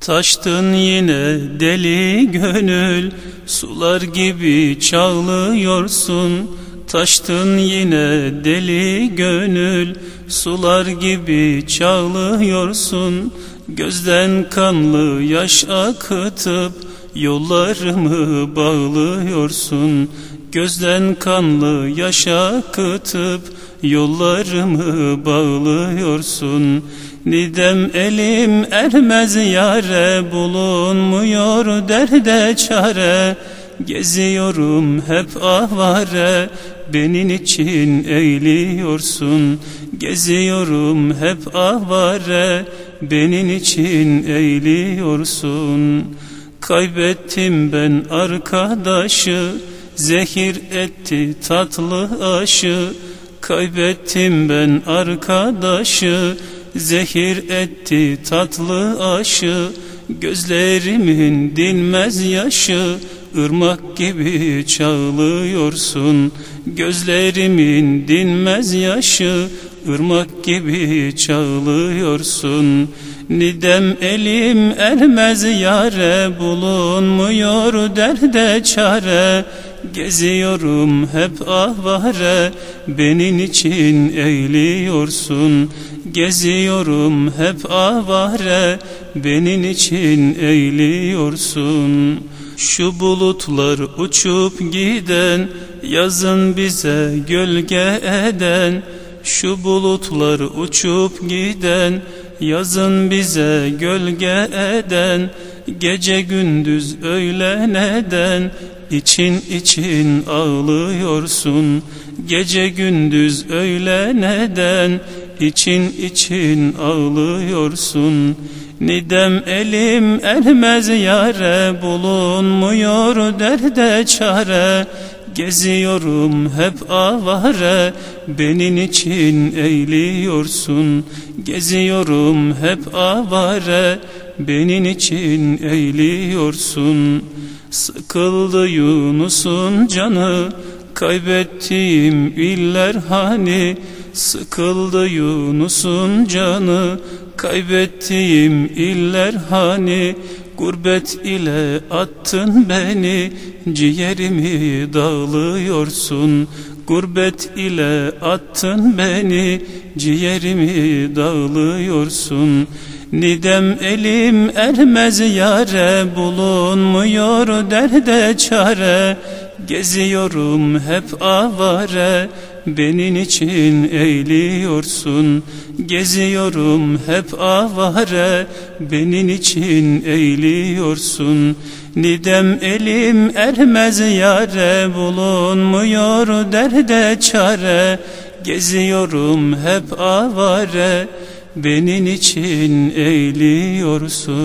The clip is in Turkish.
Taştın yine deli gönül Sular gibi çağlıyorsun. Taştın yine deli gönül Sular gibi çağlıyorsun. Gözden kanlı yaş akıtıp Yollarımı bağlıyorsun Gözden kanlı yaş akıtıp Yollarımı bağlıyorsun. Nidem elim ermez yare Bulunmuyor derde çare. Geziyorum hep avare Benim için eğliyorsun Geziyorum hep avare Benim için eğliyorsun Kaybettim ben arkadaşı Zehir etti tatlı aşı. Kaybettim ben arkadaşı. Zehir etti tatlı aşı. Gözlerimin dinmez yaşı ırmak gibi çağlıyorsun. Gözlerimin dinmez yaşı ırmak gibi çağlıyorsun. Nidem elim ermez yare bulunmuyor derde çare. Geziyorum hep ahvare Benim için eğliyorsun Geziyorum hep avare Benim için eğliyorsun Şu bulutlar uçup giden Yazın bize gölge eden. Şu bulutlar uçup giden Yazın bize gölge eden. Gece gündüz öyle neden için için ağlıyorsun. Gece gündüz öyle neden için için ağlıyorsun Nidem elim ermez yare Bulunmuyor derde çare. Geziyorum hep avare Benim için eğliyorsun Geziyorum hep avare Benim için eğliyorsun Sıkıldı Yunus'un canı Kaybettiğim iller hani Sıkıldı Yunus'un canı Kaybettiğim iller hani? Gurbet ile attın beni Ciğerimi dağılıyorsun Gurbet ile attın beni Ciğerimi dağılıyorsun Nidem elim ermez yare Bulunmuyor derde çare Geziyorum hep avare Benim için eğliyorsun Geziyorum hep avare Benim için eğliyorsun Nidem elim ermez yare Bulunmuyor derde çare. Geziyorum hep avare Benim için eğliyorsun